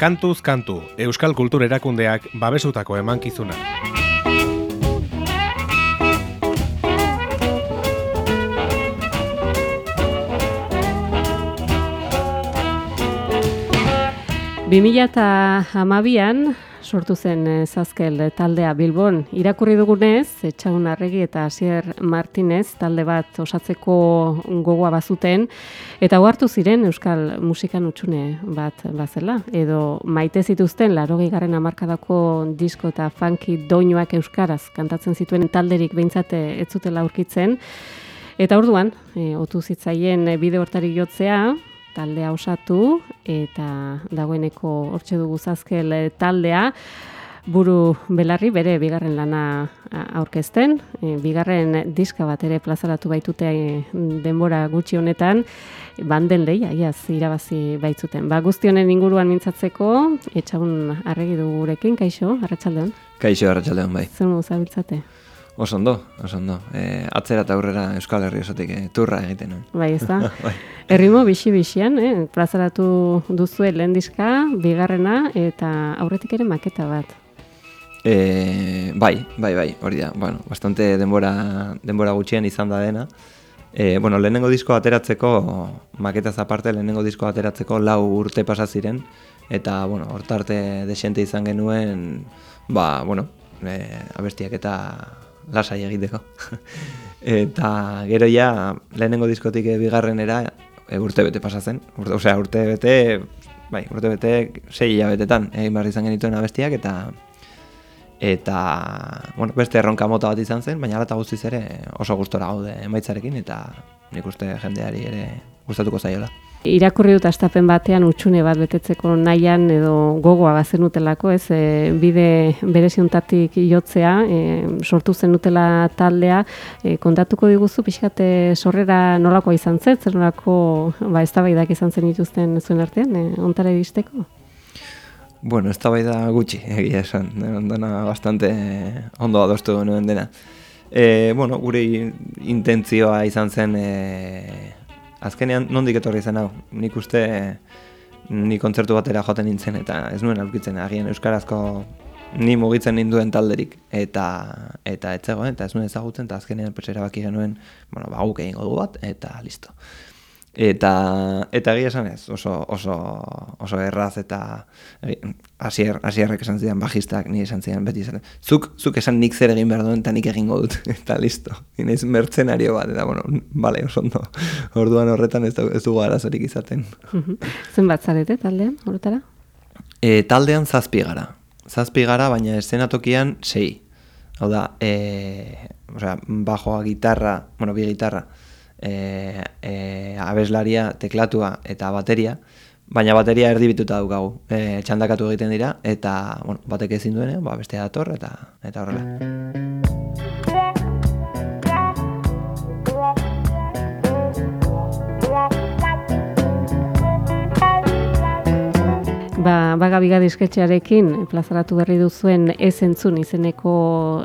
Kantuz kantu, Euskal Kultur Erakundeak babesutako emankizuna. Bi mila eta hamabian, sortu zen eh, Zazkel taldea Bilbon. Irakurri dugunez, Etxagun Arregi eta Asier Martinez talde bat osatzeko gogoa bazuten, eta hartu ziren Euskal musikan utxune bat bazela. Edo maite zituzten, larogei garren amarkadako disko eta funky doinoak Euskaraz kantatzen zituen talderik behintzate ez zutela aurkitzen. Eta orduan, e, otu zitzaien bide hortari jotzea, taldea osatu eta dagoeneko hortxe dugu zazkel eh, taldea buru belarri bere bigarren lana aurkezten, e, bigarren diska bat ere plazaratu baitute e, denbora gutxi honetan, banden leia, iaz, irabazi baitzuten. Ba, guzti honen inguruan mintzatzeko, etxagun arregi gurekin, kaixo, arratsaldean. Kaixo, arratsaldean bai. Zer zabiltzate? Oso ondo, oso ondo. E, atzera eta aurrera Euskal Herri esotik e, turra egiten. Bai, ez da. bai. Errimo bixi-bixian, eh? plazaratu duzu lehen diska, bigarrena eta aurretik ere maketa bat. E, bai, bai, bai, hori da. Bueno, bastante denbora, denbora gutxien izan da dena. E, bueno, lehenengo disko ateratzeko, maketa aparte lehenengo disko ateratzeko lau urte pasa ziren eta bueno, hortarte desente izan genuen, ba, bueno, e, abestiak eta lasai egiteko. eta gero ja, lehenengo diskotik bigarrenera e, urte bete pasatzen. Urte, osea, urte bete, bai, urte bete sei hilabetetan egin behar izan genituen abestiak eta eta bueno, beste erronka mota bat izan zen, baina alata guztiz ere oso gustora gaude emaitzarekin eta nik uste jendeari ere gustatuko zaiola. Irakurri dut astapen batean utxune bat betetzeko nahian edo gogoa bazen utelako, ez, e, bide bereziontatik jotzea, e, sortu zen utela taldea, e, kontatuko diguzu, pixkate sorrera nolako izan zen, zer nolako ba, ez izan zen dituzten zuen artean, e, ontara edisteko? Bueno, ez da gutxi, egia esan, dena bastante ondo adostu nuen dena. E, bueno, gure intentzioa izan zen e, azkenean nondik etorri zen hau. Nik uste ni kontzertu batera joten nintzen eta ez nuen aurkitzen agian euskarazko ni mugitzen ninduen talderik eta eta etzegoen eta ez nuen ezagutzen eta azkenean persera baki genuen, bueno, ba guk egingo du bat eta listo. Eta eta egia esan ez, oso, oso, oso erraz eta hasier hasierrek esan zidan bajistak, ni esan zidan beti esan. Zuk, zuk esan nik zer egin behar duen eta nik egingo dut, eta listo. Inaiz mertzenario bat, eta bueno, bale, oso ondo. Orduan horretan ez, ez dugu arazorik izaten. Zen bat zarete taldean, horretara? E, taldean zazpi gara. Zazpi gara, baina eszenatokian sei. Hau da, e, osea, bajoa gitarra, bueno, bi gitarra, e, e, abeslaria, teklatua eta bateria, baina bateria erdibituta daukagu. E, txandakatu egiten dira, eta bueno, batek ezin duene, ba, beste dator, eta, eta horrela. Ba, bagabiga disketxearekin plazaratu berri duzuen ez entzun izeneko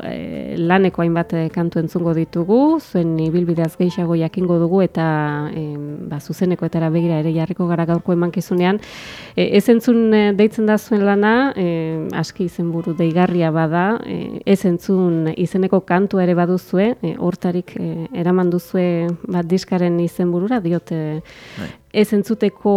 e, laneko hainbat eh, kantu entzungo ditugu, zuen ibilbideaz gehiago jakingo dugu eta e, ba, zuzeneko eta begira ere jarriko gara gaurko emankizunean. E, ez entzun deitzen da zuen lana, e, aski izenburu deigarria bada, e, ez entzun izeneko kantu ere baduzue, e, hortarik e, eraman duzue bat diskaren izenburura, diote bai ez entzuteko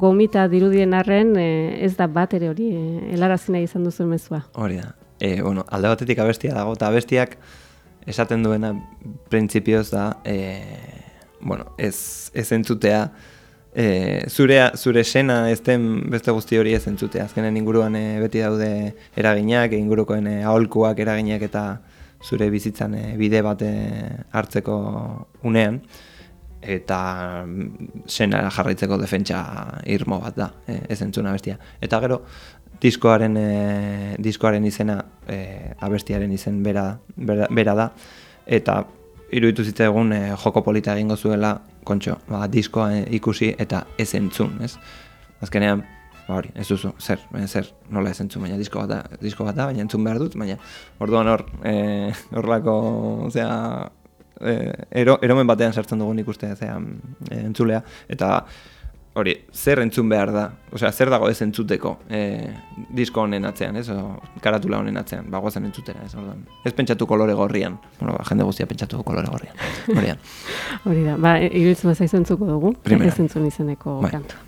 gomita dirudien arren, e, ez da bat ere hori, e, helarazina izan duzu mezua. Hori da. E, bueno, alde batetik abestia dago, eta abestiak esaten duena printzipioz da, e, bueno, ez, ez entzutea, e, zure, zure sena ez den beste guzti hori ez entzutea. Azkenen inguruan e, beti daude eraginak, ingurukoen e, aholkuak eraginak eta zure bizitzan e, bide bate hartzeko unean eta senara mm, jarraitzeko defentsa irmo bat da, e, ez entzuna bestia. Eta gero, diskoaren, e, diskoaren izena, e, abestiaren izen bera, bera, da, eta iruditu egun e, joko polita egingo zuela, kontxo, ba, diskoa ikusi eta ez entzun, ez? Azkenean, ba hori, ez duzu, zer, baina zer, nola ez entzun, baina disko bat da, disko bat da, baina entzun behar dut, baina orduan hor, e, horrelako, ozea, eh, ero, eromen batean sartzen dugu nik uste zean, eh, entzulea, eta hori, zer entzun behar da, osea, zer dago ez entzuteko e, disko honen atzean, ez, o, karatula honen atzean, ba, guazen entzutera, ez, ordan. Ez pentsatu kolore gorrian, bueno, ba, jende guztia pentsatu kolore gorrian, horian. Hori da, ba, iruditzen bazaizu entzuko dugu, Primera. ez entzun izeneko Bai. kantu.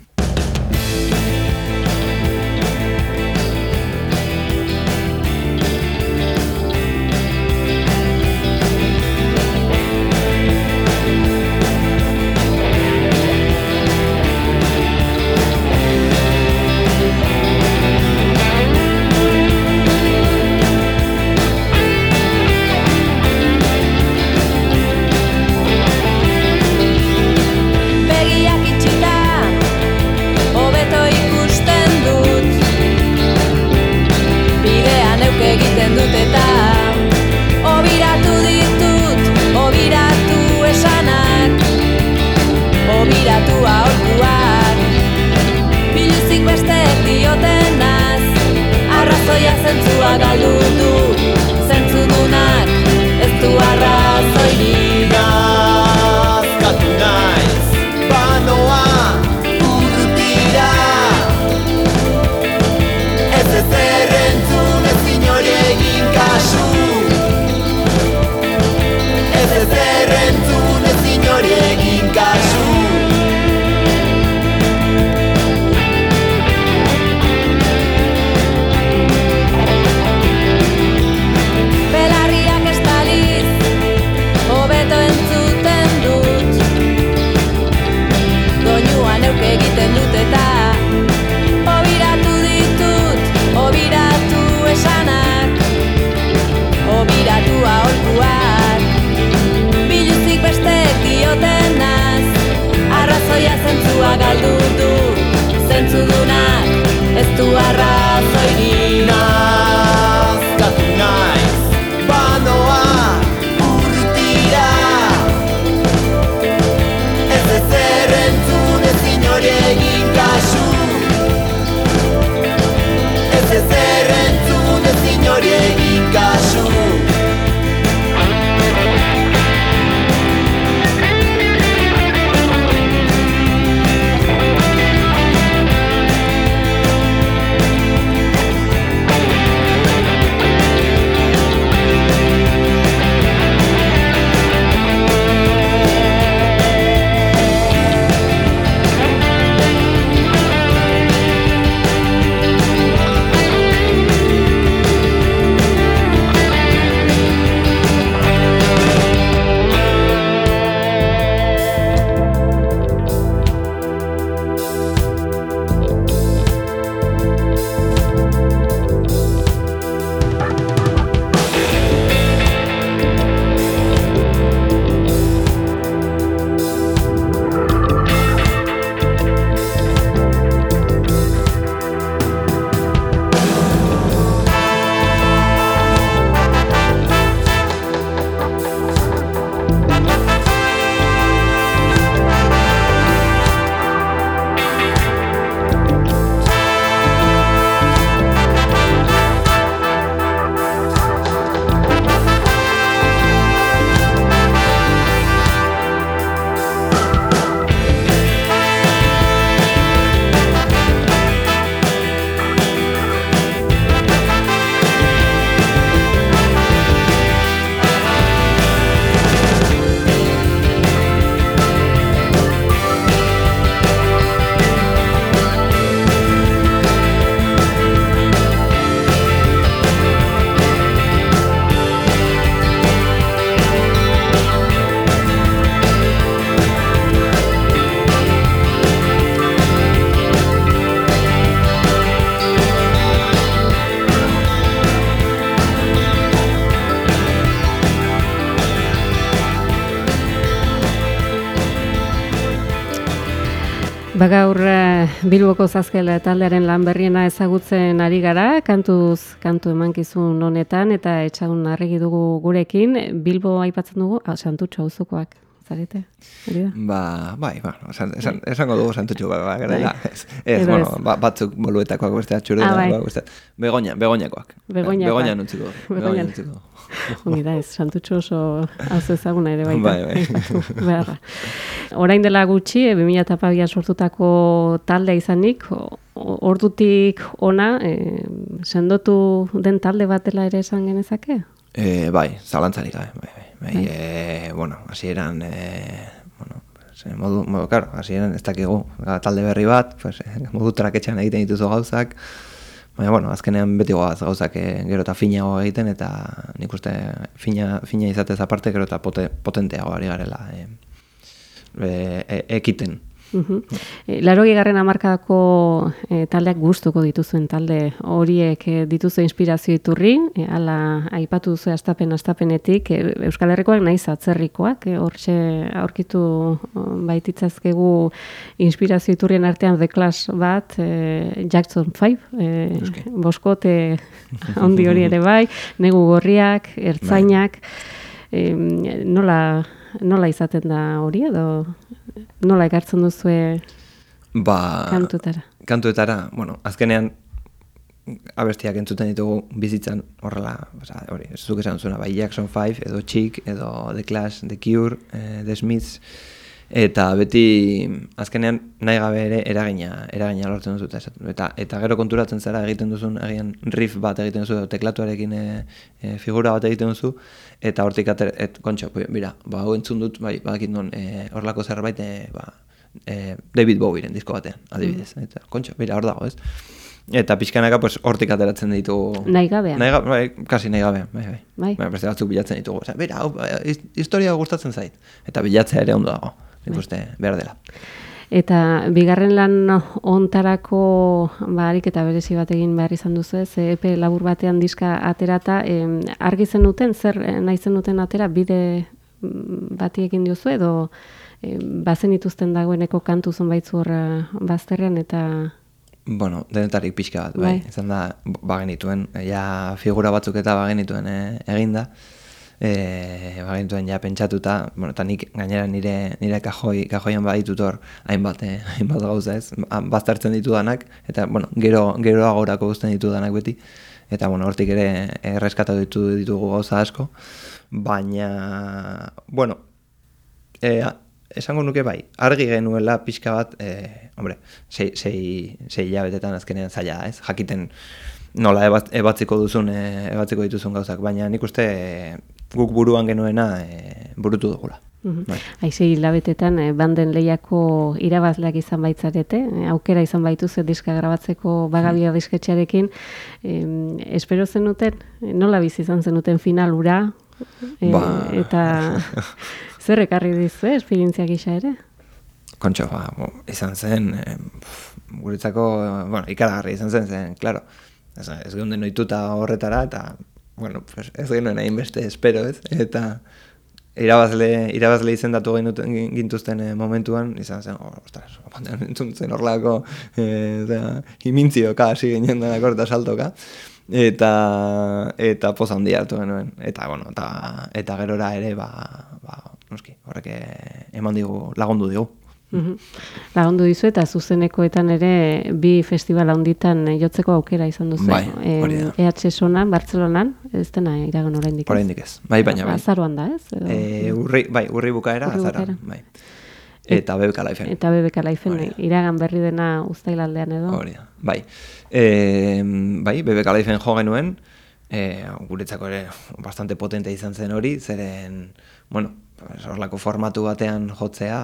Bagaur eh, Bilboko Zazkel taldearen lan berriena ezagutzen ari gara, kantuz kantu emankizun honetan eta etxagun arregi dugu gurekin. Bilbo aipatzen dugu, ah, santutxo auzokoak zarete, hori da? Ba, bai, bueno, esan, esan, esango dugu santutxu, ba, ba, gara, Bai. ez, ez, bueno, ba, batzuk boluetakoak beste atxureta, Ah, bai. ba, beste, begoña, begoñakoak. Begoñakoak. Begoña nuntziko, Begoña. nuntziko. Ongi da, ez, santutxo oso hau ezaguna ere baita. Bai, bai. beharra. Orain dela gutxi, e, 2002an sortutako taldea izanik, ordutik ona, e, sendotu den talde bat dela ere esan genezake? E, bai, zalantzarik gabe, bai, bai. Bai, Bai. E, bueno, hasieran e, bueno, pues, eh, modu, modu, claro, hasieran ez dakigu, ga, talde berri bat, pues, eh, modu traketxean egiten dituzu gauzak, baina, bueno, azkenean beti goaz gauzak eh, gero eta finago egiten, eta nik uste fina, fina izatez aparte gero eta pote, potenteago ari garela e, e, ekiten. Mhm. E, Larogi garren amarkadako e, taldeak gustuko dituzuen talde horiek e, dituzue inspirazio iturri, e, ala aipatu duzu astapen astapenetik, e, Euskal Herrikoak naiz atzerrikoak, e, hortxe aurkitu baititzazkegu inspirazio iturrien artean The Clash bat, e, Jackson 5, e, boskote handi hori ere bai, negu gorriak, ertzainak, e, nola, nola izaten da hori edo nola ekartzen duzue Ba, kantutara? kantuetara, bueno, azkenean abestiak entzuten ditugu bizitzan horrela, oza, hori, zuk esan zuena, bai Jackson 5, edo Chic, edo The Clash, The Cure, eh, The Smiths, eta beti azkenean nahi gabe ere eragina, eragina lortzen duzu, eta, eta, gero konturatzen zara egiten duzun, agian riff bat egiten duzu, teklatuarekin e, e, figura bat egiten duzu, eta hortik ater, et, kontxo, mira, ba, hau entzun dut, bai, badakit non, e, horlako zerbait, e, ba, e, David Bowieren disko batean, adibidez. Eta, kontxo, bera, hor dago, ez? Eta pixkanaka, pues, hortik ateratzen ditugu... Nahi gabean. Nahi gabe, bai, kasi nahi gabe, bai, bai. Bai. Beste batzuk bilatzen ditugu. Bera, hau, his- historia gustatzen zait. Eta bilatzea ere ondo dago. Nik Bai. uste behar dela. Eta bigarren lan ontarako ba, ariketa berezi bat egin behar izan duzu ez, epe labur batean diska aterata, em, argi zenuten, zer eh, nahi zenuten atera, bide mm, bati egin diozu edo em, bazen ituzten dagoeneko kantu zonbaitzu hor eh, bazterrean eta Bueno, denetarik pixka bat, bai. Bai. Izan da, bagenituen, ja figura batzuk eta bagenituen e, eginda. E, bagenituen ja pentsatuta, bueno, eta nik gainera nire, nire kajoi, kajoian baditut hor hainbat, eh, hainbat gauza ez, ba- baztertzen ditudanak, eta, bueno, gero, gero agorako guzten ditudanak beti, eta, bueno, hortik ere erreskatatu ditu, ditugu gauza asko, baina, bueno, e, esango nuke bai, argi genuela pixka bat, e, hombre, sei, sei, sei hilabetetan azkenean zaila ez? Jakiten nola ebat, ebatziko duzun, e, ebatziko dituzun gauzak, baina nik uste guk buruan genuena e, burutu dugula. Bai. Aize hilabetetan eh, banden lehiako irabazleak izan baitzarete, eh, aukera izan baituzu diska grabatzeko bagabia disketxearekin, em, espero zenuten, eh, nola bizi izan zenuten final ura, eh, Ba. eta zer ekarri dizu, eh, esperientzia gisa ere? Kontxo, ba, izan zen, e, guretzako, bueno, ikaragarri izan zen, zen, claro, ez, ez geunden oituta horretara, eta, bueno, pues, ez genuen hainbeste espero, ez? Eta irabazle, irabazle izendatu genuten gintuzten eh, momentuan, izan zen, oh, ostras, batean entzun zen horlako, e, imintzioka hasi ginen denako eta saltoka, eta eta poza handia hartu genuen, eta, bueno, eta, eta gerora ere, ba, ba, noski, horrek eh, eman digu, lagundu digu. Mhm. Lagundu dizu eta zuzenekoetan ere bi festival handitan eh, jotzeko aukera izan duzu. Bai, hori da. EH Sonan, Bartzelonan, ez dena iragan oraindik. ez? Oraindik ez. Bai, baina bai. Azaroan da, ez? Edo- E, urri, bai, urri bukaera, Urri azara, bai. Eta BBK Lifeen. Eta BBK Lifeen Hori iragan berri dena uztailaldean edo. Hori da, bai. E, bai, BBK Lifeen jo genuen, e, guretzako ere bastante potente izan zen hori, zeren, bueno, horlako formatu batean jotzea,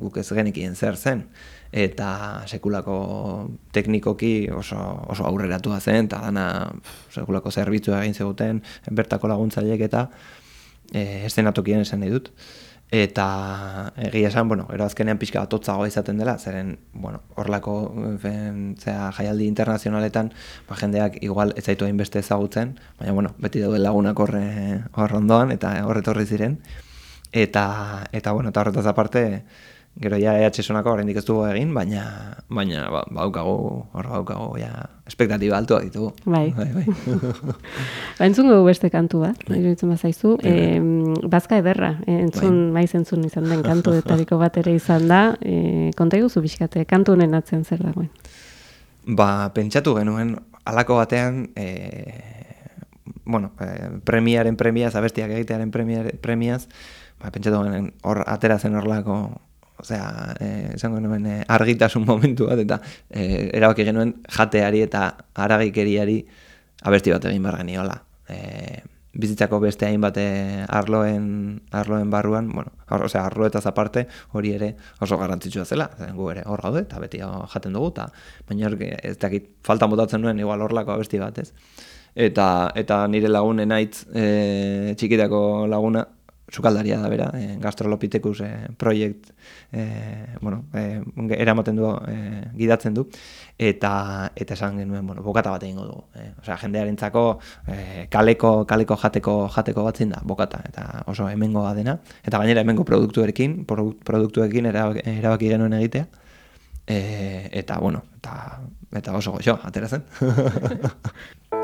guk ez genekien zer zen, eta sekulako teknikoki oso, oso aurreratua zen, eta dana sekulako zerbitzua egin zeguten, bertako laguntzaileek eta e, estenatokien esan nahi dut. Eta egia esan, bueno, gero azkenean pixka bat hotzagoa izaten dela, zeren, bueno, horlako fen, zera, jaialdi internazionaletan, ba, jendeak igual ez zaitu hainbeste ezagutzen, baina, bueno, beti daude lagunak horre hor ondoan, eta horretorri ziren. Eta, eta bueno, eta horretaz aparte, Gero ja EH sonako oraindik ez dugu egin, baina baina ba, baukagu, hor baukagu ja espektatiba altuak ditugu. Bai. bai, bai. Ba, entzun beste kantu bat, Bai. iruditzen bazaizu. E, bazka ederra, e, entzun, bai. entzun izan den kantu etariko bat ere izan da. E, konta iguzu bizkate, kantu honen atzean zer dagoen. Ba, pentsatu genuen, alako batean, e, bueno, e, premiaren premiaz, abestiak egitearen premiar, premiaz, ba, pentsatu genuen, hor atera zen horlako, osea, e, esango genuen e, argitasun momentu bat, eta e, erabaki genuen jateari eta haragikeriari abesti bat egin behar geniola. E, bizitzako beste hainbat eh, arloen, arloen barruan, bueno, ar, osea, arloetaz aparte, hori ere oso garrantzitsua zela, zen gu ere hor gaude, eta beti jaten dugu, eta baina hor, ez dakit, falta botatzen nuen igual horlako abesti bat, ez? Eta, eta nire lagun enaitz e, txikitako laguna, sukaldaria da bera, e, gastrolopitekus e, proiekt, e, bueno, e, eramaten du, e, gidatzen du, eta eta esan genuen, bueno, bokata bat egingo dugu. E, Osea, jendearentzako e, kaleko, kaleko jateko jateko batzin da, bokata, eta oso hemengoa dena, eta gainera hemengo produktuekin, produ- produktuekin erabaki, genuen egitea, e, eta, bueno, eta, eta oso goxo, atera zen.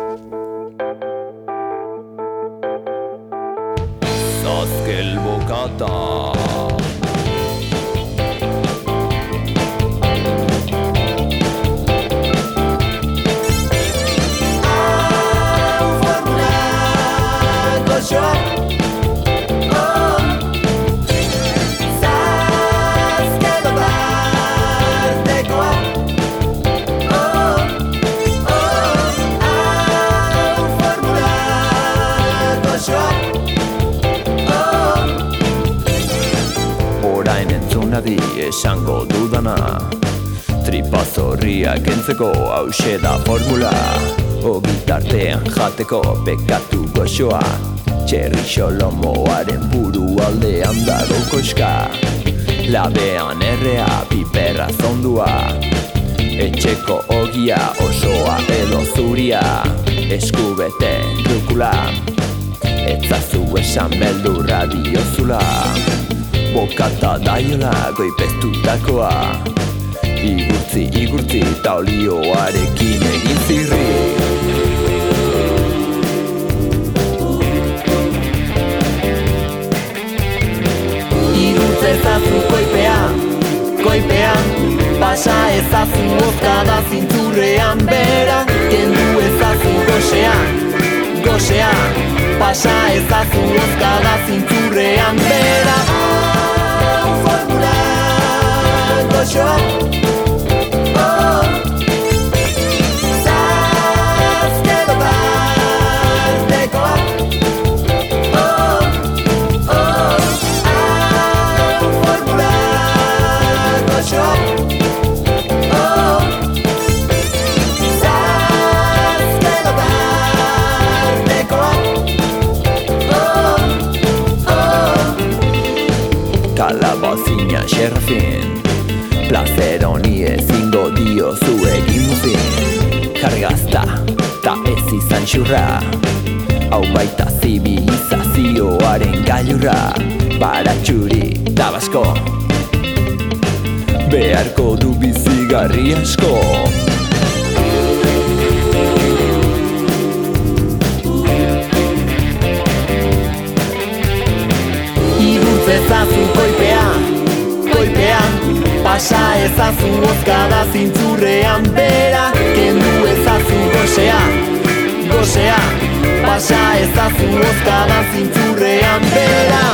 raskel mu kada esango dudana. Tripazorria kentzeko hause da formula. Ogitartean jateko bekatu goxoa. Txerri xolomoaren buru aldean dago koska Labean errea piperra zondua. Etxeko ogia osoa edo zuria. Eskubete dukula. Etzazu esan beldurra diozula Bokata daiola goipeztutakoa Igurtzi, igurtzi, eta olioarekin egin zirri. Irutze ezazu koipea, koipea Pasa ezazu ozkada zintzurrean bera. Kendu ezazu gosea, gosea Pasa ezazu ozkada zintzurrean bera Hau formula ez izan xurra Hau baita zibilizazioaren gailurra Baratxuri tabasko Beharko du bizigarri asko. Igurtze ezazu koipea, koipea Pasa ezazu ozkada zintzurrean bera Kendu ezazu gosea, gosea Pasa ezazu ozkada zintzurrean bera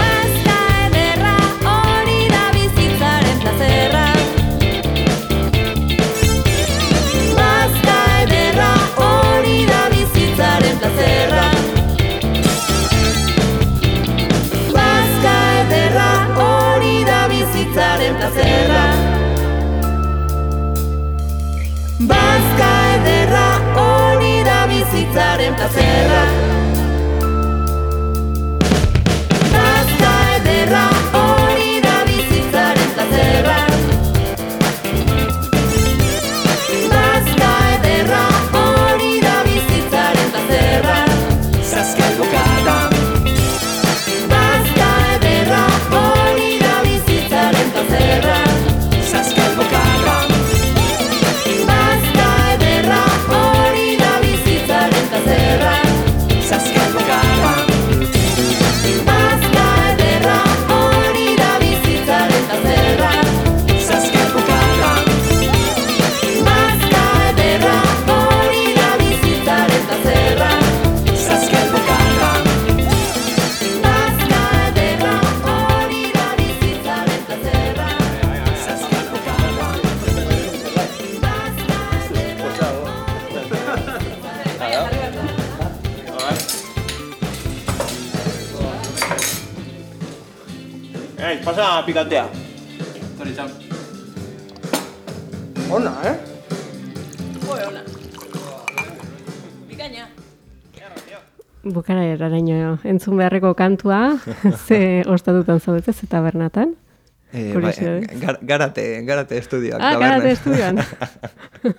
pasa pikantea. Ona, eh? Bukara eraraino entzun beharreko kantua, ze ostatutan zaudetez eta bernatan. Eh, bai, gar, garate, garate estudioak. Ah, tabernan. garate estudioan.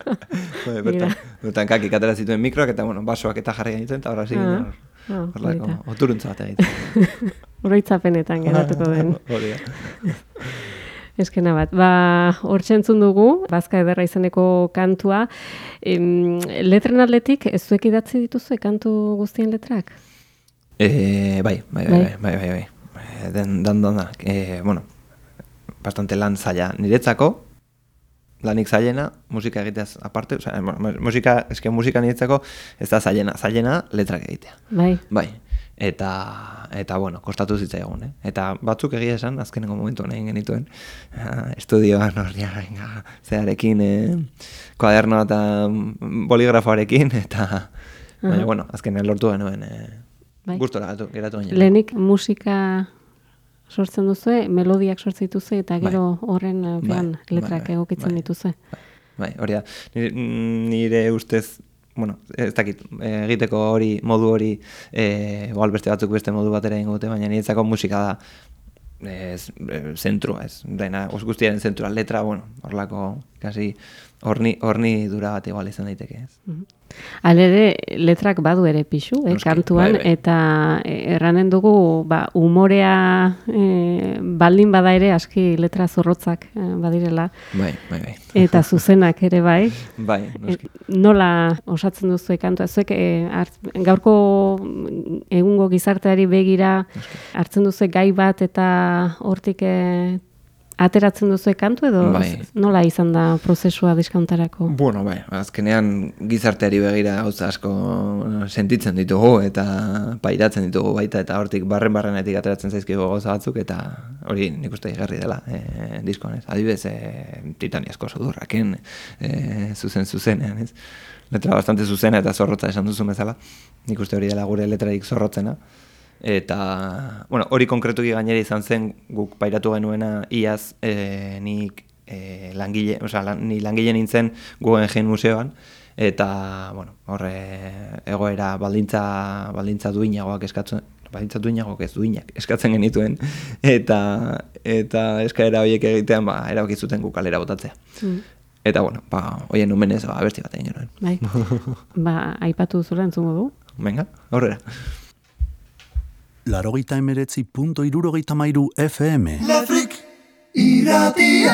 bertan, bertan kakik atera zituen mikroak eta, bueno, basoak eta jarri egiten, eta horra Ah, zigin, ah, horrelako, polita. oturuntza bat egiten. Oroitzapenetan geratuko den. Hori. Eskena bat, ba, hor entzun dugu, bazka ederra izeneko kantua. Em, letren atletik, ez zuek idatzi dituzue kantu guztien letrak? Eh, bai, bai, bai, Bai. bai, bai, bai. Eh, Den, dan, dan, da. Eh, bueno, bastante lan zaila niretzako, lanik zailena, musika egiteaz aparte, o sea, musika, eske musika niretzako ez da zailena, zailena letrak egitea. Bai. Bai, eta, eta bueno, kostatu zitzaigun, eh? Eta batzuk egia esan, azkenengo momentu egin genituen, estudioan hori, venga, zearekin, eh, kuaderno eta boligrafoarekin, eta, baina, bueno, azkenean lortu genuen, eh, Bai. gustora geratu, geratu. Lehenik musika sortzen duzue, melodiak sortzen dituzue, eta Bai. gero horren eh, pean Bai, letrak bai, egokitzen bai. dituzue. Bai, hori da. Nire, nire ustez, bueno, ez dakit, eh, egiteko hori, modu hori, e, igual beste batzuk beste modu batera egingo dute, baina niretzako musika da ez, zentrua, ez, dena, os guztiaren zentrua, letra, bueno, horlako, kasi, horni, horni dura bat igual izan daiteke, ez. Alere, letrak badu ere pixu, eh, Noski, kantuan, bai, bai. eta eh, erranen dugu, ba, umorea eh, baldin bada ere aski letra zorrotzak eh, badirela, Bai, bai, bai. eta zuzenak ere bai. Bai, E, noski. nola osatzen duzu kantua? Zuek e, hartz- gaurko mm, egungo gizarteari begira hartzen duzu gai bat eta hortik e, ateratzen duzu kantu edo Bai. nola izan da prozesua diskantarako? Bueno, bai, azkenean gizarteari begira gauza asko sentitzen ditugu eta pairatzen ditugu baita eta hortik barren barrenetik ateratzen zaizkigu gauza batzuk eta hori nik uste igarri dela e, diskoan, ez? Adibidez, e, titaniasko sudurraken e, zuzen zuzenean, ez? Letra bastante zuzena eta zorrotza esan duzu bezala. Nik uste hori dela gure letrarik zorrotzena. Eta, bueno, hori konkretuki gainera izan zen guk pairatu genuena iaz e, nik e, langile, osea, lan, ni langile nintzen Guggenheim museoan, eta, bueno, horre egoera baldintza, baldintza duinagoak eskatzen, baldintza duinagoak ez duinak eskatzen genituen, eta, eta eskaera horiek egitean, ba, erabaki zuten guk kalera botatzea. Mm. Eta, bueno, ba, hoien numenez, ba, abesti bat egin genuen. Bai. ba, aipatu zura entzungo du. Venga, aurrera. Larogeita emeretzi punto irurogeita mairu FM. Lafrik iratia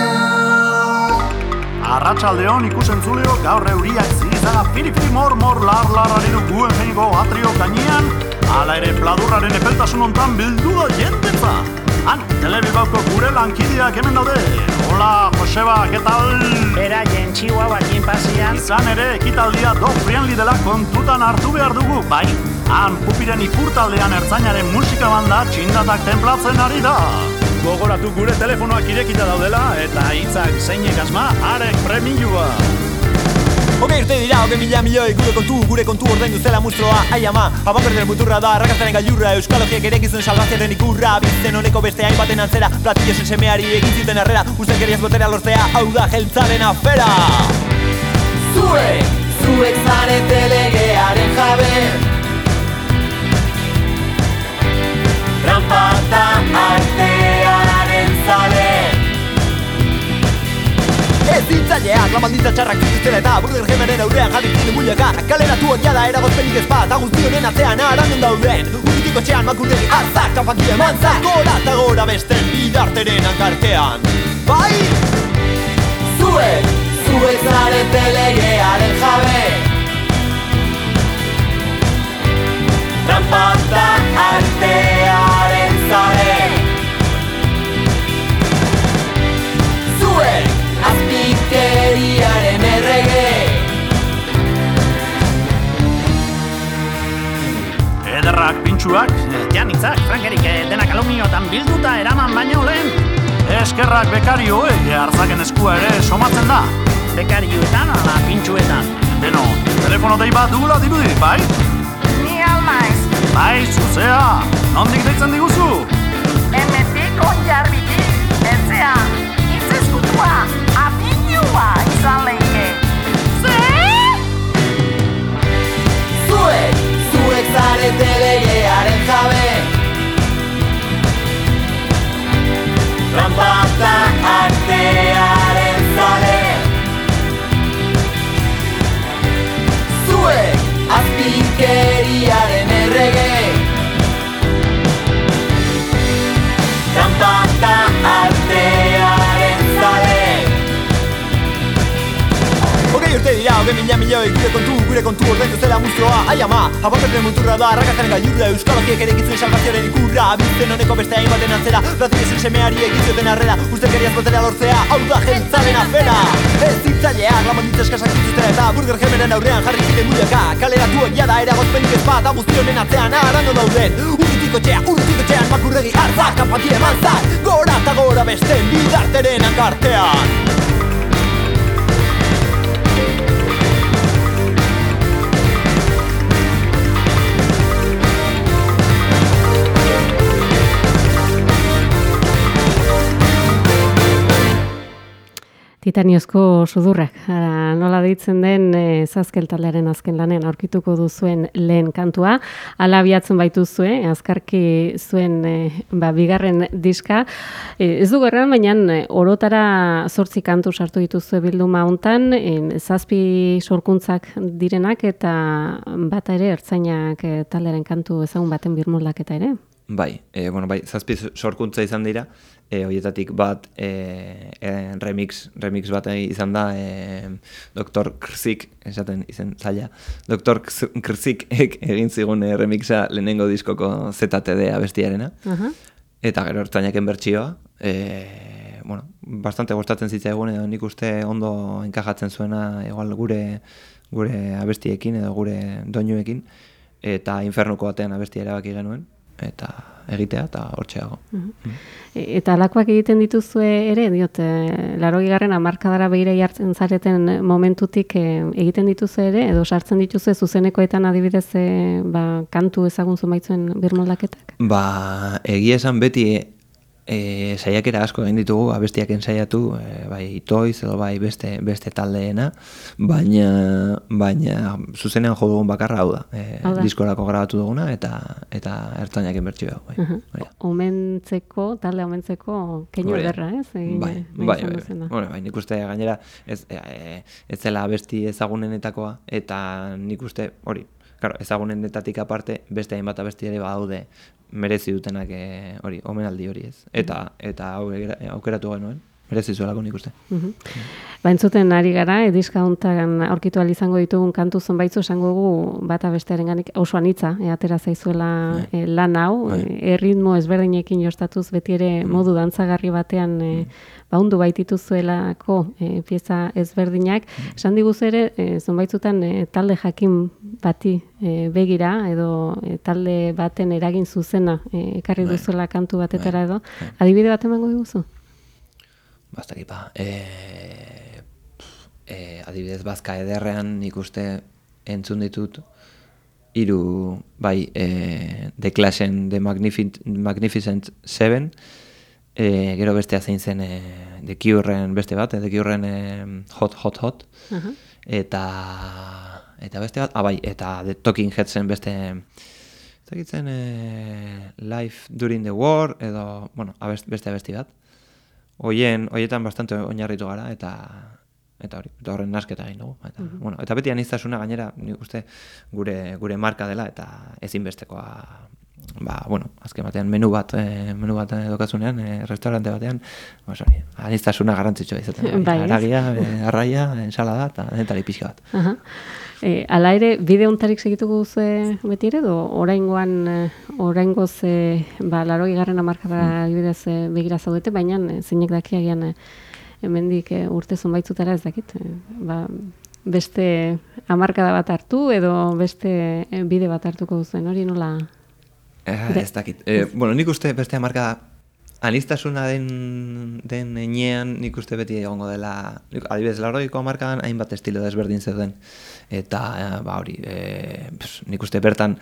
Arratsaldeon ikusentzuleo gaur euriak zizara piripiri mor mor lar larari du guen jengo atrio gainean, ala ere pladurraren epeltasun hontan bildu da jendetza. Han, telebibauko gure lankideak hemen daude. Hola, Joseba, ¿qué tal? Bera jentxiua bakin pasian, Izan ere, ekitaldia dog friendly dela kontutan hartu behar dugu, bai? Han, pupiren ipurtaldean ertzainaren musika banda txindatak templatzen ari da. Gogoratu gure telefonoak irekita daudela eta hitzak zeinek asma arek premiua. Hogei urte dira, hogei mila milioi gure kontu, gure kontu ordaindu zela mustroa. Ai ama, abanberderen muturra da, arrakastaren gailurra Euskalogiek ere gizun salvaziaren ikurra. Bizten honeko beste hainbaten antzera Platillo semeari egin zuten arrera Usten geriaz botera lortzea, hau da jeltzaren afera. Zuek, zuek zarete legearen jabe Trampata artearen zale. Ez ditzaileak, la maldita txarrak zituztela eta Burger Gemeren aurrean jarri ziren bullaka Kaleratu hori da eragozpenik ez bat Aguzti honen atzean aranen dauden. Urritiko txean makurregi arzak Kampakile mantzak Gora eta gora besten bidarteren hankartean. Bai! Zuek, zuek zarete legearen jabe. Trampata artearen azpikeriaren errege Ederrak pintxuak, janitzak, frankerik eh, denak alumniotan bilduta eraman baino lehen, eskerrak bekarioek hartzaken eskua ere somatzen da. bekarioetan ala pintxuetan. Beno, telefono dei bat dugula dirudi, bai? Ni almaiz, Bai, zuzea, nondik deitzen diguzu? emetik onjarbi Trampata Bizten honeko beste hainbaten antzera Bratilesen semeari egizioten arrera. Ustelkeriaz botera lortzea Hau da jeltzaren afera. Ez zitzaileak lamonditza eskasak zituzten Eta burger gemeren aurrean jarri ziren muiaka. Kaleratu egia da eragozpenik ez bat Guztionen atzean arando dauden Urrutiko txea, urrutiko txean Makurregi hartzak, kapati eman zak Gora eta gora besten bidarteren ankartean Titaniozko sudurrak, ara, nola deitzen den e, zazkel taldearen azken lanen aurkituko duzuen lehen kantua. Ala abiatzen baituzue, azkarki zuen e, ba, bigarren diska. E, ez du gerran, baina orotara zortzi kantu sartu dituzue bilduma hontan, e, zazpi sorkuntzak direnak eta bata ere ertzainak e, taldearen kantu ezagun baten birmolak eta ere. Bai, e, bueno, bai, zazpi sorkuntza izan dira, e, horietatik bat e, e, remix, remix bat izan da, e, Dr. Krzik, esaten izen zaila, Dr. Krzik egin zigun e, remixa lehenengo diskoko ZTD abestiarena, Aha. eta gero ertzainaken bertsioa, e, bueno, bastante gustatzen zitzaigun edo nik uste ondo enkajatzen zuena igual gure gure abestiekin edo gure doinuekin eta infernuko batean abestia erabaki genuen eta egitea eta hortxeago. E, Eta alakoak egiten dituzue ere, diot, e, laro gigarren amarkadara behire jartzen zareten momentutik e, egiten dituzue ere, edo sartzen dituzue zuzenekoetan adibidez e, ba, kantu ezagun zumaitzuen birmoldaketak? Ba, egia esan beti e, saiakera asko egin ditugu abestiak ensaiatu, e, bai itoiz edo bai beste beste taldeena, baina baina zuzenean jo dugun bakarra hau da. E, Hau da. diskorako grabatu duguna eta eta ertzainak inbertsio bai. Aha. Hori da. Omentzeko, talde omentzeko, keinu ederra, ez? Egin, Bai, bai, bai, bai. Bueno, bai, nik uste gainera ez, e, ez zela abesti ezagunenetakoa eta nik uste hori, claro, ezagunenetatik aparte beste hainbat abesti ere badaude merezi dutenak e, hori, omenaldi hori ez. Eta eta hau egera- aukeratu genuen, merezi zuelako nik uste. Mhm. Ba, entzuten ari gara, ediska hontan aurkitu izango ditugun kantu zonbaitzu esango dugu bata bestearen ganik oso anitza, e, atera zaizuela e, lan hau, e, erritmo ezberdinekin jostatuz beti ere modu dantzagarri batean e, ba, hundu baitituzuelako e, pieza ezberdinak. Esan diguzu ere, e, zonbaitzutan e, talde jakin bati e, begira, edo e, talde baten eragin zuzena e, ekarri Bai. duzuela kantu batetara Bai. edo. Adibide bat emango diguzu? Bastakit ba, e, e, adibidez bazka ederrean nik uste entzun ditut hiru bai e, The Clashen The Magnific, Magnificent Seven. E, gero bestea zein zen e, The Cure'en beste bat, e, The Cure'en e, Hot Hot Hot. Aha. eta eta beste bat, ah bai, eta The Talking Headsen beste zakitzen e, Life During the War edo, bueno, abest, beste abesti bat Hoien, hoietan bastante oinarritu gara eta eta hori, eta horren nasketa egin dugu. Eta, bueno, eta beti aniztasuna gainera, nik uste gure gure marka dela eta ezinbestekoa ba, bueno, azken batean menu bat, e, menu bat dokazunean, e, restaurante batean, ba, sorry, aniztasuna garrantzitsua izaten. Bai, ez? Haragia, e, arraia, ensalada eta dentari pixka bat. Aha. E, ala ere, bide hontarik segituko duzu beti ere, edo oraingoan, e, oraingoz, e, ba, laro igarren amarkada adibidez e, begira zaudete, baina e, zeinek daki agian e, hemendik e, urte zonbaitzutara ez dakit. E, ba, beste hamarkada bat hartu edo beste bide bat hartuko duzuen, hori nola? Eh, ez dakit. Eh, bueno, nik uste beste marka anistasuna den, den enean nik uste beti egongo dela, adibidez, laurogeiko markadan hainbat estilo desberdin zeuden. Eta, ba hori, eh, pss, nik uste bertan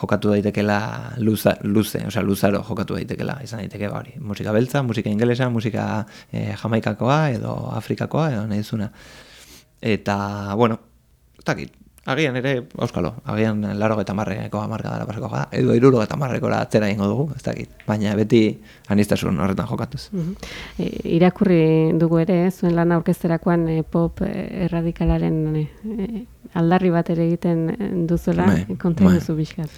jokatu daitekela luza, luze, osea, luzaro jokatu daitekela, izan daiteke, ba hori, musika beltza, musika ingelesa, musika eh, jamaikakoa edo afrikakoa edo nahi. Eta, bueno, ez dakit, Agian ere, auskalo, agian laro eta marreko amarka dara pasako gara, edo iruro eta marrekora atzera ingo dugu, ez dakit. Baina beti anistasun horretan jokatuz. Mhm. E, irakurri dugu ere, zuen lan aurkezterakoan e, pop e, erradikalaren e, aldarri bat ere egiten duzuela, bai. duzu bizkat.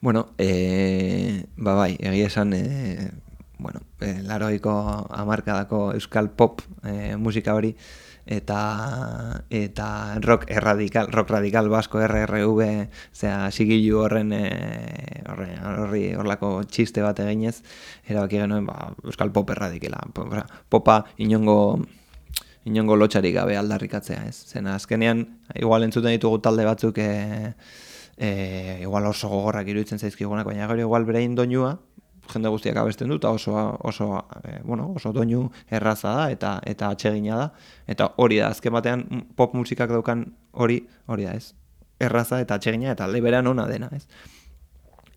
Bueno, e, ba bai, egia esan, e, bueno, e, laroiko amarkadako euskal pop e, musika hori, eta eta rock erradikal, rock radikal basko RRV, zera sigilu horren e, horre, horri horlako txiste bat eginez, erabaki genuen ba, euskal pop erradikela. Popa inongo inongo lotxarik gabe aldarrikatzea, ez? Zena azkenean igual entzuten ditugu talde batzuk e, e, igual oso gogorrak iruditzen zaizkigunak, baina gero igual berein doinua jende guztiak abesten du eta oso oso e, bueno, oso doinu erraza da eta eta atsegina da eta hori da azken batean pop musikak daukan hori hori da, ez? Erraza eta atsegina eta alde berean ona dena, ez?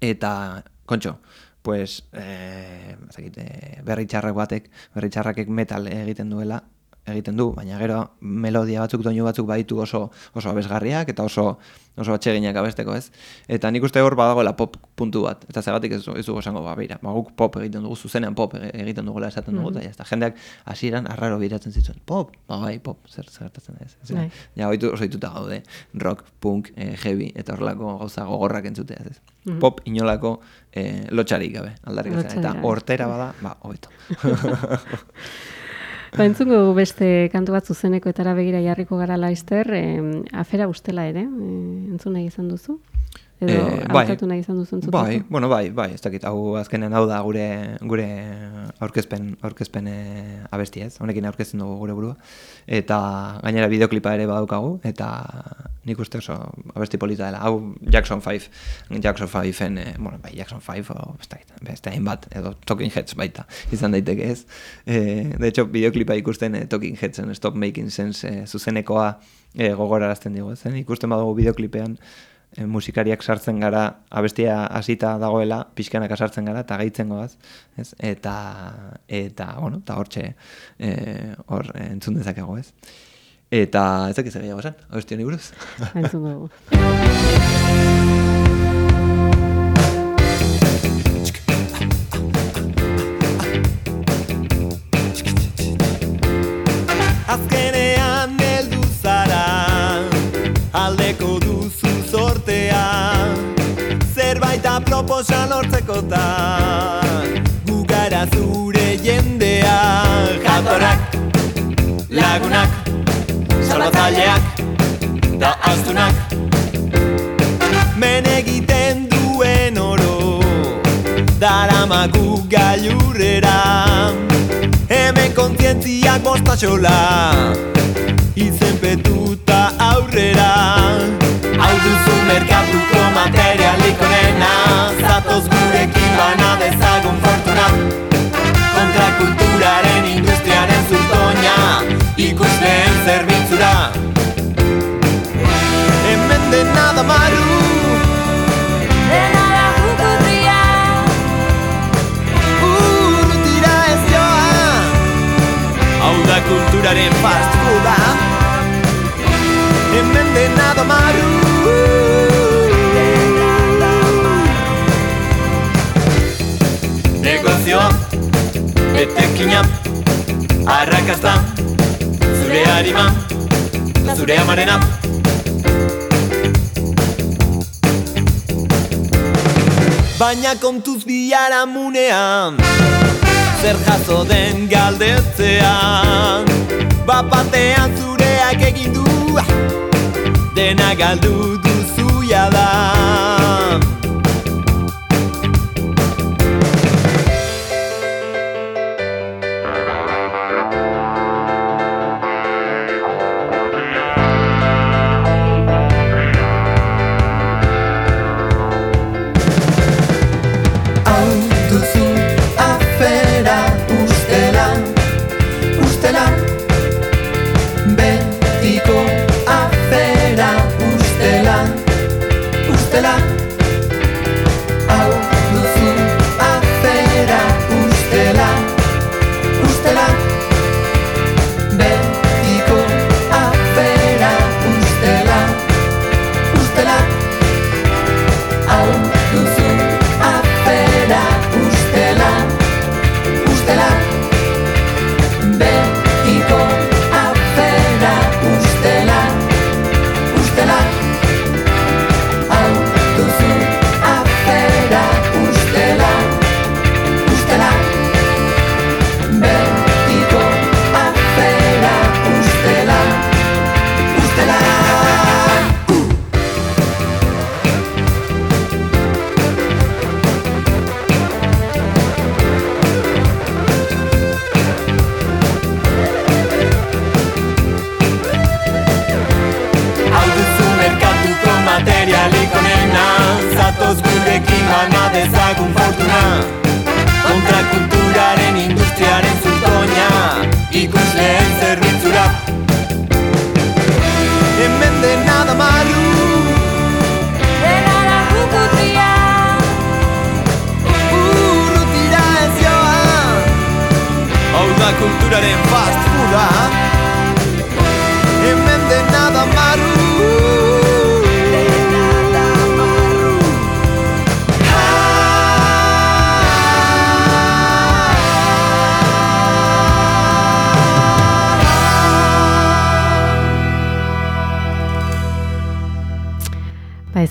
Eta, kontxo, pues, eh, dakit, eh, berri txarrak batek, berri txarrakek metal egiten duela, egiten du, baina gero melodia batzuk, doinu batzuk baditu oso oso abesgarriak eta oso oso atseginak abesteko, ez? Eta nik uste hor badagoela pop puntu bat. Eta zergatik ez, ez dugu esango, ba, beira, ba, guk pop egiten dugu, zuzenean pop ege- egiten dugula esaten dugu, Mhm. eta jazta, jendeak hasieran arraro biratzen zitzuen, pop, ba, bai, pop, zer, zer gertatzen da ez. ez Bai. ja, oitu, oso ituta gaude, rock, punk, eh, heavy, eta horrelako gauza gogorrak entzutea, ez. Mhm. Pop inolako eh, lotxarik gabe. Lotxarik Eta hortera bada, ba, hobeto. Ba, entzungo dugu beste kantu bat zuzeneko etara begira jarriko gara laizter, e, afera ustela ere, e, entzun nahi izan duzu? Edo Eh, bai. hautatu nahi izan duzu entzuteko? Bai, bueno, bai, bai, ez dakit, hau azkenean hau da gure gure aurkezpen aurkezpen eh, abestia, ez? Honekin aurkezten dugu gure burua eta gainera bideoklipa ere badaukagu eta nik uste oso abesti polita dela. Hau Jackson 5, Jackson 5en, eh, bueno, bai, Jackson 5 o ez dakit, beste hainbat edo Talking Heads baita izan daiteke, ez? Eh, de hecho, bideoklipa ikusten eh, Talking Headsen Stop Making Sense eh, zuzenekoa eh, gogorarazten digu, ez? Ikusten badugu bideoklipean e, musikariak sartzen gara, abestia hasita dagoela, pixkanaka sartzen gara, eta gehitzen goaz, ez? Eta, eta, bueno, eta hortxe e, hor e, entzun dezakegu, ez? Eta ez dakiz gehiago esan, abesti honi buruz. Entzungo dugu. Azkenean Aproposa lortzekotan Gu gara zure jendea Jatorrak, lagunak Salbatzaileak, da astunak. Men egiten duen oro Daramagu gailurrera. Hemen kontzientziak bostatxola Izenpetuta aurrera. Hau duzu merkatuko materialik onena. Zatoz gurekin bana dezagun fortuna. Kontrakulturaren industriaren zurtoina. Ikusleen zerbitzura. Hemen dena da maru. Dena da kukurria Urrutira ez joa. Hau da kulturaren fast fooda. Hemen dena da maru Negozioa Etekina Arrakasta. Zure harima Zure amarena. Baina kontuz biharamunean Zer jaso den galdetzean. Bapatean zureak egin du Dena galdu duzu jada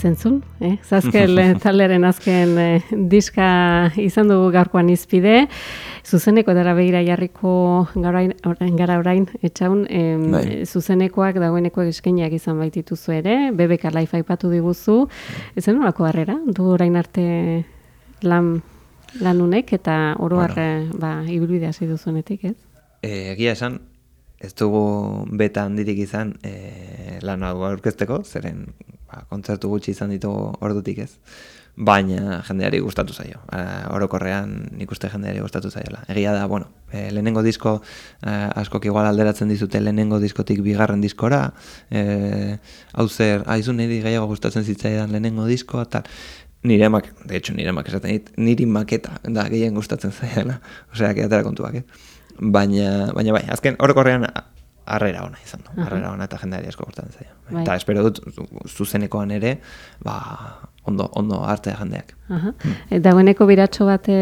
entzun, eh? Zazkel eh, taldearen azken eh, diska izan dugu gaurkoan izpide. Zuzeneko edara behira jarriko gara orain, orain, gara orain etxaun, em, Bai. zuzenekoak dagoenekoak eskainiak izan baitituzu ere, BBK Life aipatu diguzu. Ez nolako harrera, du orain arte lan, lanunek eta oro har Bueno. ba, ibilbidea hasi duzuenetik, ez? E, egia esan, ez dugu beta handirik izan e, lan hau aurkezteko, zeren ba, kontzertu gutxi izan ditugu ordutik ez. Baina jendeari gustatu zaio. E, orokorrean nik uste jendeari gustatu zaiola. Egia da, bueno, e, lehenengo disko e, askok igual alderatzen dizute lehenengo diskotik bigarren diskora, e, hau zer, aizu niri gehiago gustatzen zitzaidan lehenengo diskoa, tal. Nire mak, de hecho, nire mak esaten niri maketa da gehien gustatzen zaiela. Osea, atera kontuak, eh? Baina, baina bai, azken orokorrean a- harrera ona izan du. Harrera ona eta jendeari asko gustatzen zaio. Bai. Eta espero dut zu- zuzenekoan ere, ba, ondo ondo hartzea jendeak. Aha. E, dagoeneko biratxo bat e,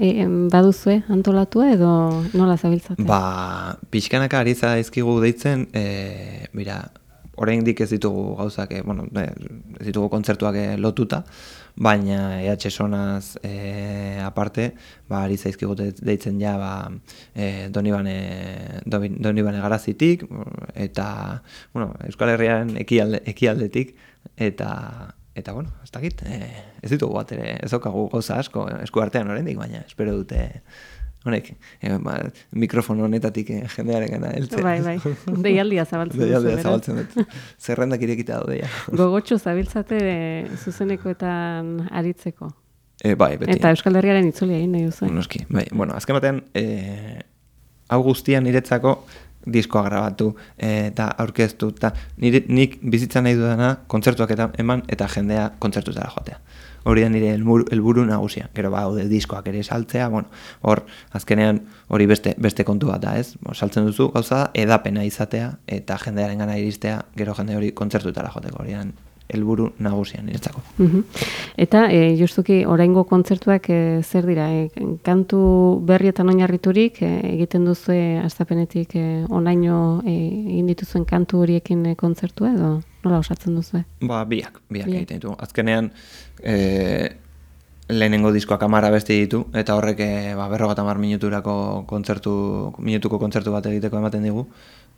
e, baduzue antolatua edo nola zabiltzate? Ba, pixkanaka ari zaizkigu deitzen, e, mira, oraindik ez ditugu gauzak, e, bueno, e, ez ditugu kontzertuak e, lotuta, baina EH Sonaz e, aparte, ba, ari zaizkigu de- deitzen ja, ba, e, Donibane, Donibane garazitik, eta, bueno, Euskal Herriaren ekialde, ekialdetik, eta, eta, bueno, ez dakit, e, ez ditugu bat ere, ez daukagu gauza asko esku artean oraindik, baina espero dute, honek, e, ba, mikrofono honetatik eh, jendearen gana heltzen. Bai, bai. Deialdia zabaltzen duzu, Deialdia zabaltzen dut. Zerrendak irekita daude ja. Gogotxo zabiltzate e, zuzenekoetan aritzeko. E, bai, beti. Eta Euskal Herriaren itzuli egin nahi duzu. Noski, bai. Bueno, azken batean, e, hau guztia niretzako diskoa grabatu e, eta aurkeztu eta nire, nik bizitza nahi dudana kontzertuak eta eman eta jendea kontzertutara joatea. Hori da nire helburu, helburu nagusia. Gero ba, haude diskoak ere saltzea, bueno, hor azkenean hori beste beste kontu bat da, ez? Bo, saltzen duzu gauza da, edapena izatea eta jendearen gana iristea, gero jende hori kontzertutara joteko. Hori helburu nagusia niretzako. Mhm. Eta e, justuki oraingo kontzertuak e, zer dira? E, kantu berrietan oinarriturik e, egiten duzue astapenetik e, onaino e, egin dituzuen kantu horiekin e, kontzertua edo nola osatzen duzue? Ba, biak, biak Biak. egiten ditu. Azkenean, e, lehenengo diskoak amara beste ditu, eta horrek e, ba, berrogat amar minuturako kontzertu, minutuko kontzertu bat egiteko ematen digu,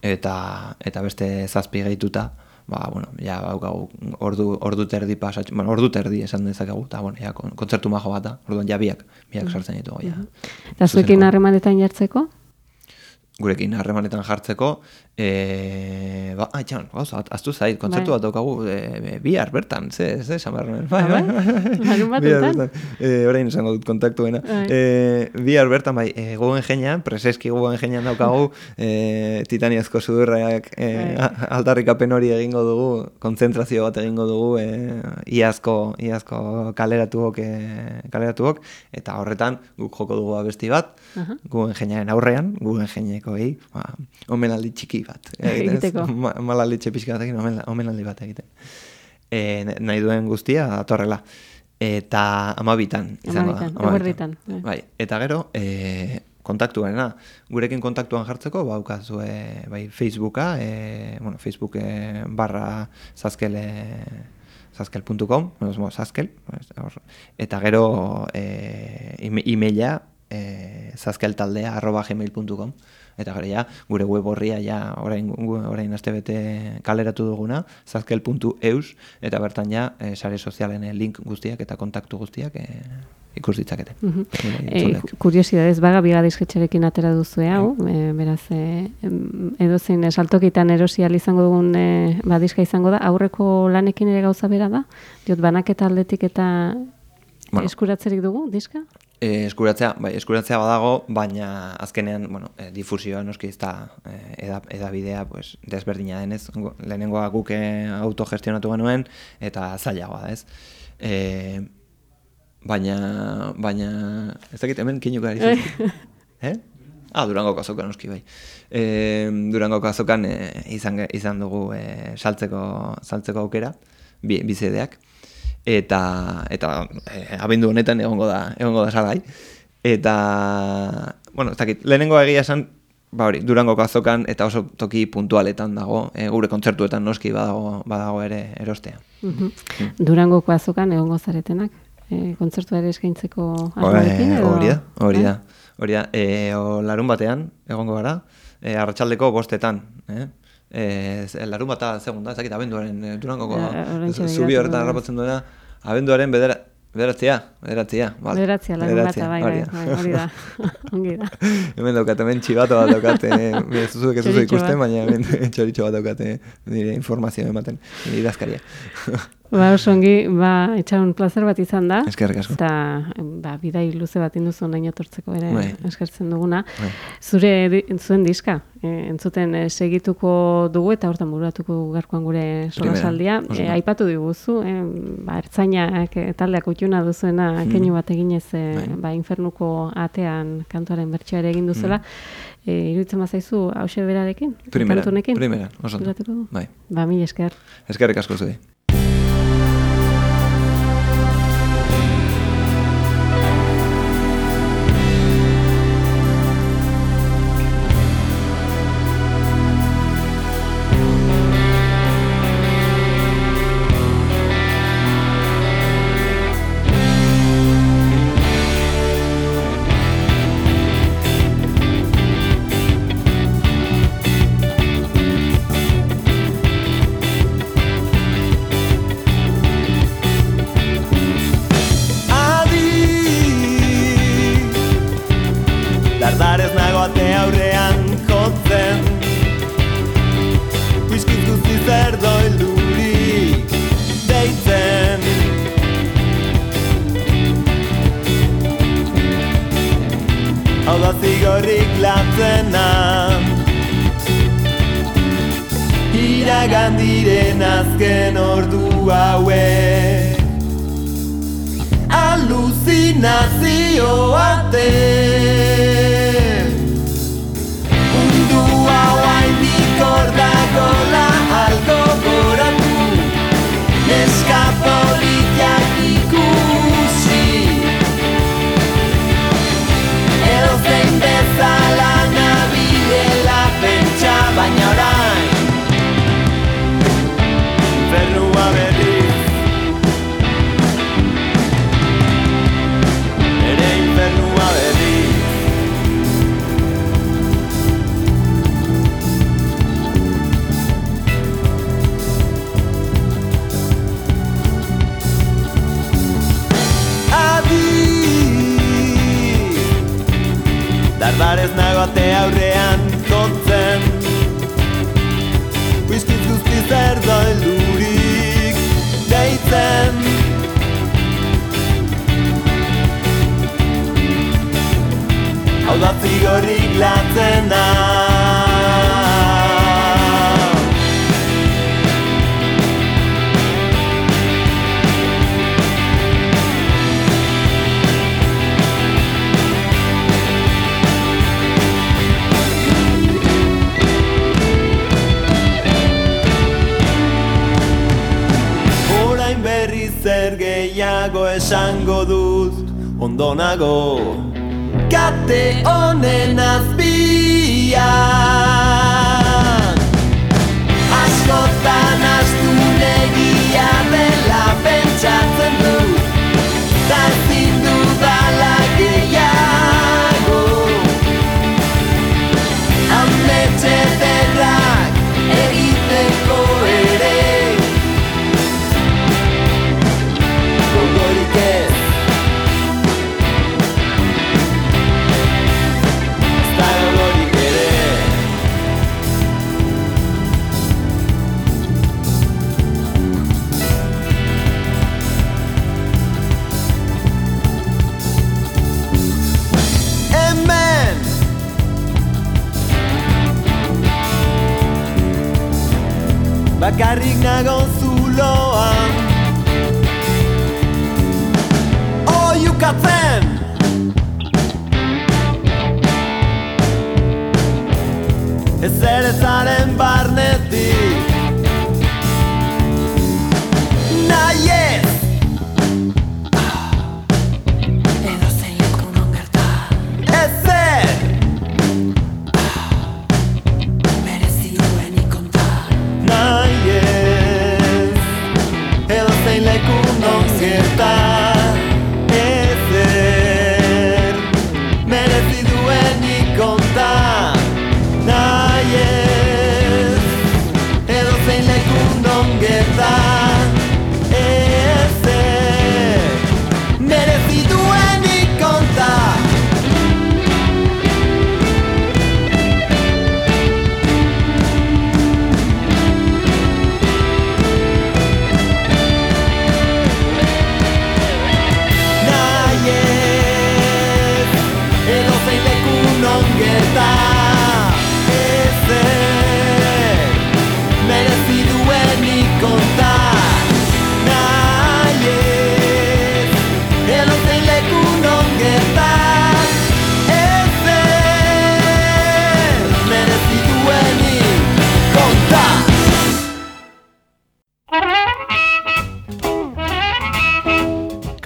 eta, eta beste zazpi gehituta, ba, bueno, ja, baukagu, ordu, ordu terdi pasatzen, bueno, ordu terdi esan dezakegu, eta, bueno, ja, kon- kontzertu majo bat da, orduan, ja, biak, biak sartzen ditugu, ja. Eta zuekin harremanetan jartzeko? Gurekin harremanetan jartzeko, e, ba, ai, txan, gauza, aztu zait, kontzertu Bai. bat daukagu e, bihar bertan, ze, ze, esan behar nuen. Bai, Ah, bai, bai? bai, bai. Bihar bertan. E, orain esango dut kontaktuena. Bai. E, bihar bertan, bai, e, guen jenean, preseski guen jenean daukagu, e, titaniazko sudurrak e, Bai. aldarrikapen hori egingo dugu, kontzentrazio bat egingo dugu, e, iazko, iazko kaleratuok, e, kaleratuok, eta horretan guk joko dugu abesti bat, guen jenearen aurrean, guen jenekoei, ba, omenaldi txiki bat. Egiteko. Ma, batekin omen- omenaldi bat egiten. E, nahi duen guztia atorrela. Eta amabitan izango da. Amabitan, bai. Eta gero, e, kontaktuarena. Gurekin kontaktuan jartzeko, baukazu e, bai Facebooka, e, bueno, Facebook e, barra zazkele zazkel, hor. eta gero e, emaila e, zazkeltaldea arroba gmail.com eta gero ja, gure web horria ja orain, orain astebete kaleratu duguna, zazkel.eus eta bertan ja, e, sare sozialen e, link guztiak eta kontaktu guztiak e, ikus ditzakete. Mhm. Gure E, entzuleek. kuriosidadez, baga biga disketxarekin atera duzu hau, e, beraz, e, edozein saltokitan erosi ahal izango dugun e, ba, diska izango da, aurreko lanekin ere gauza bera da? Diot, banaketa aldetik eta Bueno. Eskuratzerik dugu, diska? E, eskuratzea, bai, eskuratzea badago, baina azkenean, bueno, e, difusioa noski ez da e, eda, edabidea, pues, desberdina denez, Go- lehenengoa guk eh, autogestionatu genuen, eta zailagoa da, ez? E, baina, baina, ez dakit hemen kinuk ari eh? Ah, Durangoko azokan noski bai. E, Durangoko azokan e, izan, izan dugu e, saltzeko, saltzeko aukera, bi, bi CD-ak eta eta e, abendu honetan egongo da egongo da salgai eta bueno ez dakit lehenengo egia esan ba hori Durangoko azokan eta oso toki puntualetan dago e, gure kontzertuetan noski badago badago ere erostea Mhm. Durangoko azokan egongo zaretenak, e, kontzertua ere eskaintzeko asmoekin edo? hori da hori da hori da e, o, larun batean egongo gara e, arratsaldeko bostetan eh? E, z- larun bata segunda, ez dakit abenduaren e, Durangoko Eh, zubi horretan harrapatzen duena abenduaren bedera, bederatzea, bederatzea, vale. Bederatzia, larun bata, Bederatzia, bai, bai, da. bai, hori da. Ongi da. hemen daukat, hemen txibato bat daukat, eh, ez zuzuek ez ikusten, baina hemen txoritxo bat daukat eh, nire informazioa ematen, nire idazkaria. Ba, oso ongi, ba, etxaun plazer bat izan da. Eskerrik asko. Eta, ba, bidai luze bat induzu nahi etortzeko ere Bai. eskertzen duguna. Bai. Zure, di- zuen diska, e, entzuten eh, segituko dugu eta hortan buratuko garkoan gure solasaldia. E, aipatu diguzu, e, ba, ertzainak taldeak utxuna duzuena Mm. keinu bat eginez e, Bai. ba, infernuko atean kantuaren bertsoa ere egin Mm. duzela. E, iruditzen bazaizu hause berarekin? Honekin? primeran, oso? Bai. Ba, mila esker. Eskerrik asko zuei.